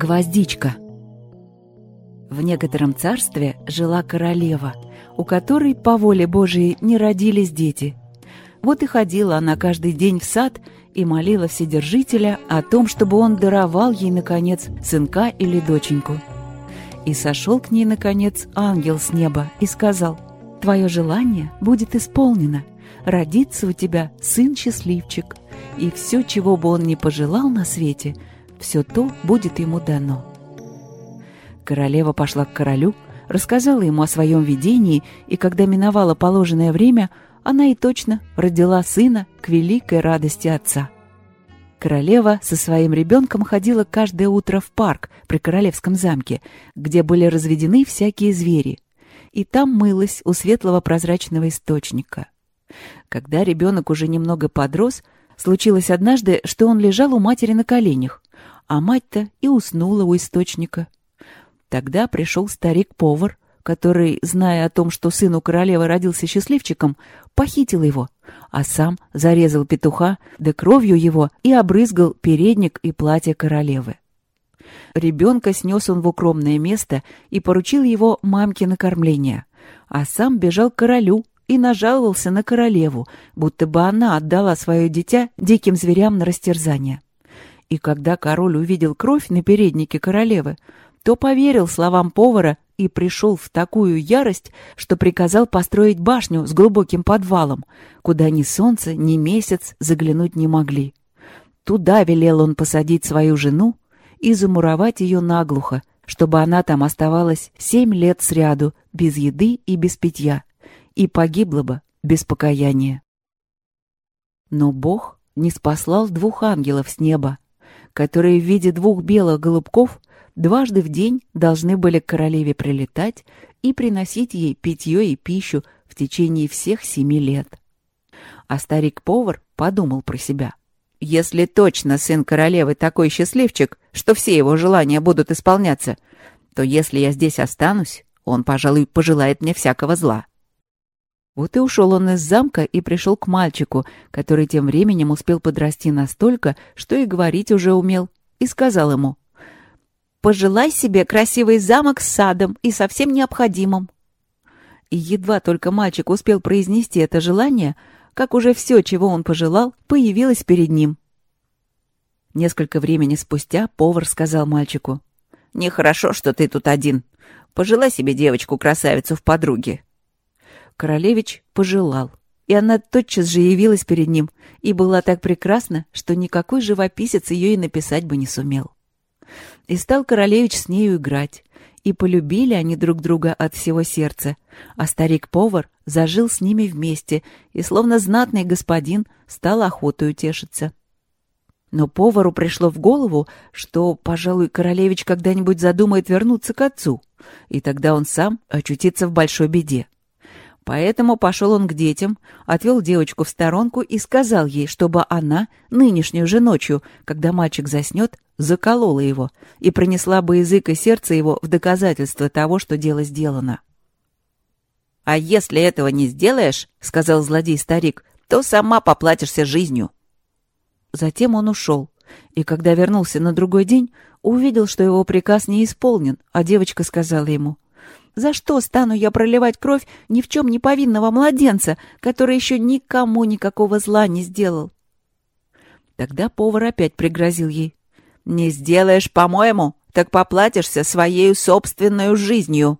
Гвоздичка В некотором царстве жила королева, у которой по воле Божией не родились дети. Вот и ходила она каждый день в сад и молила Вседержителя о том, чтобы он даровал ей, наконец, сынка или доченьку. И сошел к ней, наконец, ангел с неба и сказал, «Твое желание будет исполнено, родится у тебя сын-счастливчик, и все, чего бы он ни пожелал на свете, все то будет ему дано». Королева пошла к королю, рассказала ему о своем видении, и когда миновало положенное время – она и точно родила сына к великой радости отца. Королева со своим ребенком ходила каждое утро в парк при королевском замке, где были разведены всякие звери, и там мылась у светлого прозрачного источника. Когда ребенок уже немного подрос, случилось однажды, что он лежал у матери на коленях, а мать-то и уснула у источника. Тогда пришел старик-повар, который, зная о том, что сын у королевы родился счастливчиком, похитил его, а сам зарезал петуха, да кровью его и обрызгал передник и платье королевы. Ребенка снес он в укромное место и поручил его мамке на кормление, а сам бежал к королю и нажаловался на королеву, будто бы она отдала свое дитя диким зверям на растерзание. И когда король увидел кровь на переднике королевы, то поверил словам повара и пришел в такую ярость, что приказал построить башню с глубоким подвалом, куда ни солнце, ни месяц заглянуть не могли. Туда велел он посадить свою жену и замуровать ее наглухо, чтобы она там оставалась семь лет сряду, без еды и без питья, и погибла бы без покаяния. Но Бог не спаслал двух ангелов с неба, которые в виде двух белых голубков дважды в день должны были к королеве прилетать и приносить ей питье и пищу в течение всех семи лет. А старик-повар подумал про себя. «Если точно сын королевы такой счастливчик, что все его желания будут исполняться, то если я здесь останусь, он, пожалуй, пожелает мне всякого зла». Вот и ушел он из замка и пришел к мальчику, который тем временем успел подрасти настолько, что и говорить уже умел, и сказал ему — Пожелай себе красивый замок с садом и со всем необходимым. И едва только мальчик успел произнести это желание, как уже все, чего он пожелал, появилось перед ним. Несколько времени спустя повар сказал мальчику. «Нехорошо, что ты тут один. Пожелай себе девочку-красавицу в подруге». Королевич пожелал, и она тотчас же явилась перед ним и была так прекрасна, что никакой живописец ее и написать бы не сумел. И стал королевич с нею играть. И полюбили они друг друга от всего сердца. А старик-повар зажил с ними вместе и, словно знатный господин, стал охотой утешиться. Но повару пришло в голову, что, пожалуй, королевич когда-нибудь задумает вернуться к отцу, и тогда он сам очутится в большой беде. Поэтому пошел он к детям, отвел девочку в сторонку и сказал ей, чтобы она нынешнюю же ночью, когда мальчик заснет, заколола его и принесла бы язык и сердце его в доказательство того, что дело сделано. «А если этого не сделаешь, — сказал злодей-старик, — то сама поплатишься жизнью». Затем он ушел, и когда вернулся на другой день, увидел, что его приказ не исполнен, а девочка сказала ему — за что стану я проливать кровь ни в чем не повинного младенца, который еще никому никакого зла не сделал? Тогда повар опять пригрозил ей. «Не сделаешь, по-моему, так поплатишься своей собственной жизнью».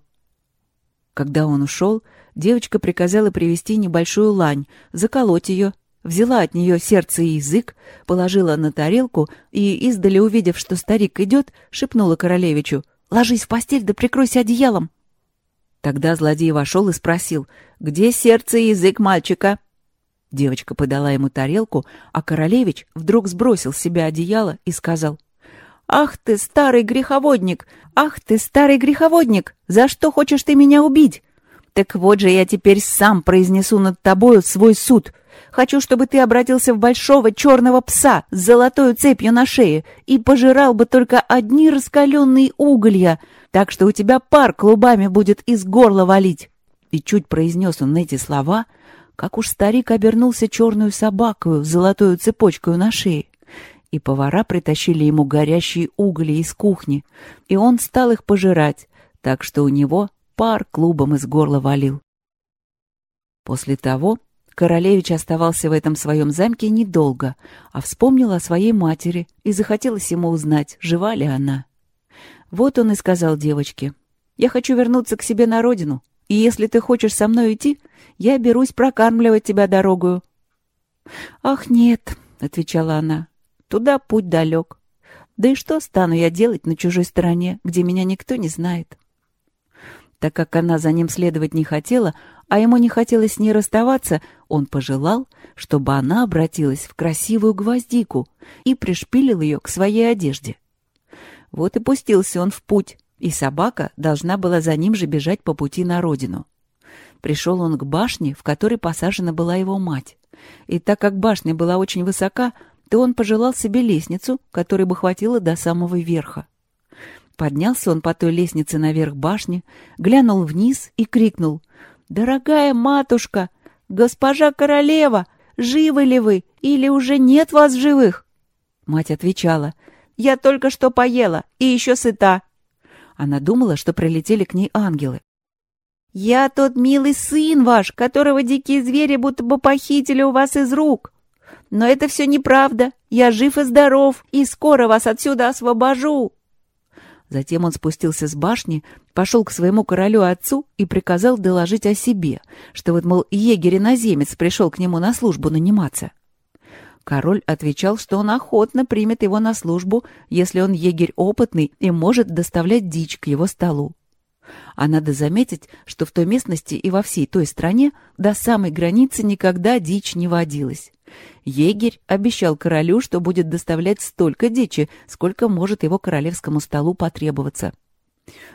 Когда он ушел, девочка приказала привести небольшую лань, заколоть ее, взяла от нее сердце и язык, положила на тарелку и, издали увидев, что старик идет, шепнула королевичу «Ложись в постель да прикройся одеялом». Тогда злодей вошел и спросил, где сердце и язык мальчика? Девочка подала ему тарелку, а королевич вдруг сбросил с себя одеяло и сказал, «Ах ты, старый греховодник! Ах ты, старый греховодник! За что хочешь ты меня убить? Так вот же я теперь сам произнесу над тобою свой суд. Хочу, чтобы ты обратился в большого черного пса с золотой цепью на шее и пожирал бы только одни раскаленные уголья, так что у тебя пар клубами будет из горла валить. И чуть произнес он эти слова, как уж старик обернулся черную собакою с золотой цепочкой на шее. и повара притащили ему горящие угли из кухни, и он стал их пожирать, так что у него пар клубом из горла валил. После того королевич оставался в этом своем замке недолго, а вспомнил о своей матери и захотелось ему узнать, жива ли она. Вот он и сказал девочке, «Я хочу вернуться к себе на родину, и если ты хочешь со мной идти, я берусь прокармливать тебя дорогою». «Ах, нет», — отвечала она, — «туда путь далек. Да и что стану я делать на чужой стороне, где меня никто не знает?» Так как она за ним следовать не хотела, а ему не хотелось с ней расставаться, он пожелал, чтобы она обратилась в красивую гвоздику и пришпилил ее к своей одежде. Вот и пустился он в путь, и собака должна была за ним же бежать по пути на родину. Пришел он к башне, в которой посажена была его мать. И так как башня была очень высока, то он пожелал себе лестницу, которой бы хватило до самого верха. Поднялся он по той лестнице наверх башни, глянул вниз и крикнул «Дорогая матушка! Госпожа королева! Живы ли вы? Или уже нет вас живых?» Мать отвечала «Я только что поела и еще сыта». Она думала, что прилетели к ней ангелы. «Я тот милый сын ваш, которого дикие звери будто бы похитили у вас из рук. Но это все неправда. Я жив и здоров, и скоро вас отсюда освобожу». Затем он спустился с башни, пошел к своему королю-отцу и приказал доложить о себе, что вот, мол, егерь-иноземец пришел к нему на службу наниматься. Король отвечал, что он охотно примет его на службу, если он егерь опытный и может доставлять дичь к его столу. А надо заметить, что в той местности и во всей той стране до самой границы никогда дичь не водилась. Егерь обещал королю, что будет доставлять столько дичи, сколько может его королевскому столу потребоваться.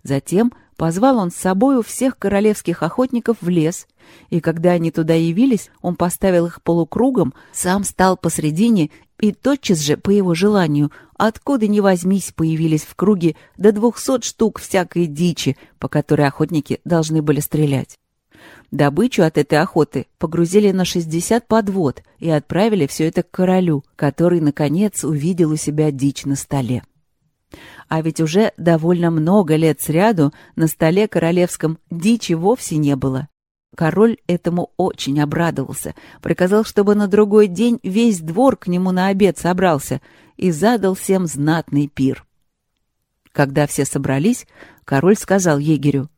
Затем позвал он с собою всех королевских охотников в лес, и когда они туда явились, он поставил их полукругом, сам стал посредине, и тотчас же, по его желанию, откуда ни возьмись, появились в круге до двухсот штук всякой дичи, по которой охотники должны были стрелять. Добычу от этой охоты погрузили на 60 подвод и отправили все это к королю, который, наконец, увидел у себя дичь на столе. А ведь уже довольно много лет сряду на столе королевском дичи вовсе не было. Король этому очень обрадовался, приказал, чтобы на другой день весь двор к нему на обед собрался и задал всем знатный пир. Когда все собрались, король сказал егерю,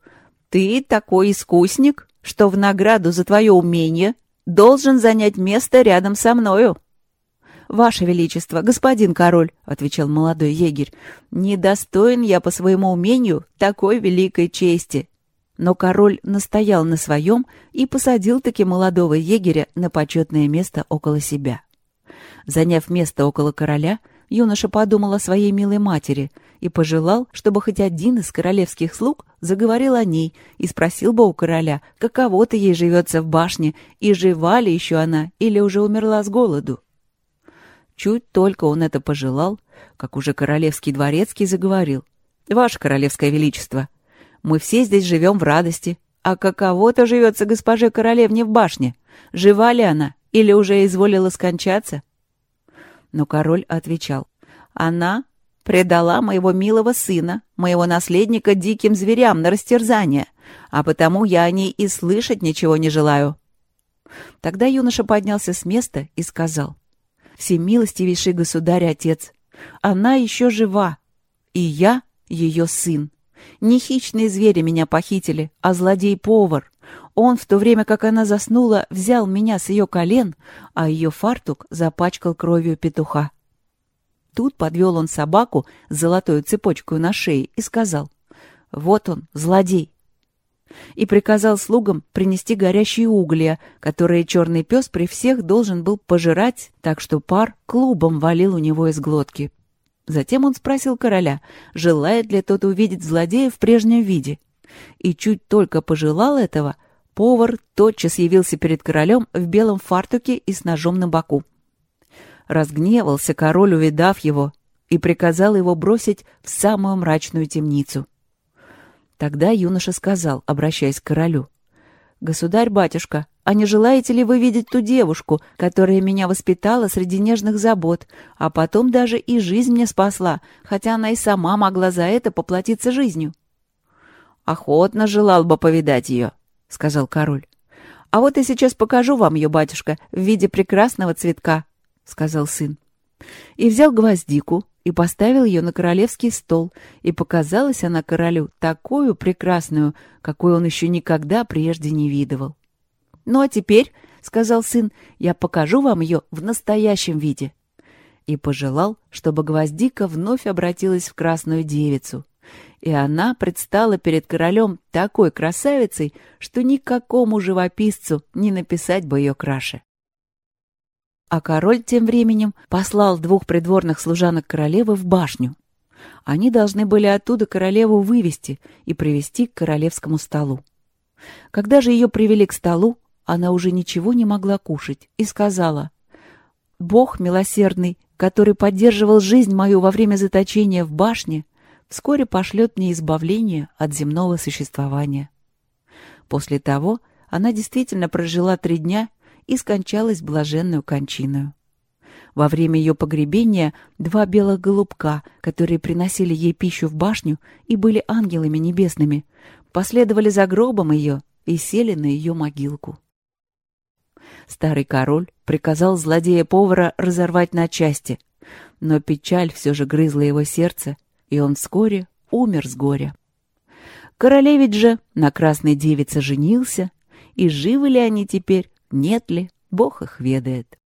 «Ты такой искусник, что в награду за твое умение должен занять место рядом со мною». «Ваше Величество, господин король», — отвечал молодой егерь, — «недостоин я по своему умению такой великой чести». Но король настоял на своем и посадил таки молодого егеря на почетное место около себя. Заняв место около короля, юноша подумал о своей милой матери и пожелал, чтобы хоть один из королевских слуг заговорил о ней и спросил бы у короля, каково-то ей живется в башне, и жива ли еще она, или уже умерла с голоду. Чуть только он это пожелал, как уже королевский дворецкий заговорил. «Ваше королевское величество, мы все здесь живем в радости. А каково-то живется госпоже королевне в башне? Жива ли она или уже изволила скончаться?» Но король отвечал. «Она предала моего милого сына, моего наследника диким зверям на растерзание, а потому я о ней и слышать ничего не желаю». Тогда юноша поднялся с места и сказал. «Всемилостивейший государь-отец, она еще жива, и я ее сын. Не хищные звери меня похитили, а злодей-повар. Он, в то время как она заснула, взял меня с ее колен, а ее фартук запачкал кровью петуха. Тут подвел он собаку с золотой цепочкой на шее и сказал, «Вот он, злодей!» И приказал слугам принести горящие угли, которые черный пес при всех должен был пожирать, так что пар клубом валил у него из глотки. Затем он спросил короля, желает ли тот увидеть злодея в прежнем виде. И чуть только пожелал этого, Повар тотчас явился перед королем в белом фартуке и с ножом на боку. Разгневался король, увидав его, и приказал его бросить в самую мрачную темницу. Тогда юноша сказал, обращаясь к королю, «Государь-батюшка, а не желаете ли вы видеть ту девушку, которая меня воспитала среди нежных забот, а потом даже и жизнь мне спасла, хотя она и сама могла за это поплатиться жизнью?» «Охотно желал бы повидать ее», — сказал король. «А вот я сейчас покажу вам ее, батюшка, в виде прекрасного цветка», — сказал сын. И взял гвоздику и поставил ее на королевский стол, и показалась она королю такую прекрасную, какой он еще никогда прежде не видывал. «Ну а теперь, — сказал сын, — я покажу вам ее в настоящем виде». И пожелал, чтобы гвоздика вновь обратилась в красную девицу. И она предстала перед королем такой красавицей, что никакому живописцу не написать бы ее краше. А король тем временем послал двух придворных служанок королевы в башню. Они должны были оттуда королеву вывести и привести к королевскому столу. Когда же ее привели к столу, она уже ничего не могла кушать и сказала, «Бог милосердный, который поддерживал жизнь мою во время заточения в башне, вскоре пошлет мне избавление от земного существования». После того она действительно прожила три дня и скончалась блаженную кончиною. Во время ее погребения два белых голубка, которые приносили ей пищу в башню и были ангелами небесными, последовали за гробом ее и сели на ее могилку. Старый король приказал злодея-повара разорвать на части, но печаль все же грызла его сердце, и он вскоре умер с горя. Королевич же на красной девице женился, и живы ли они теперь, нет ли, Бог их ведает.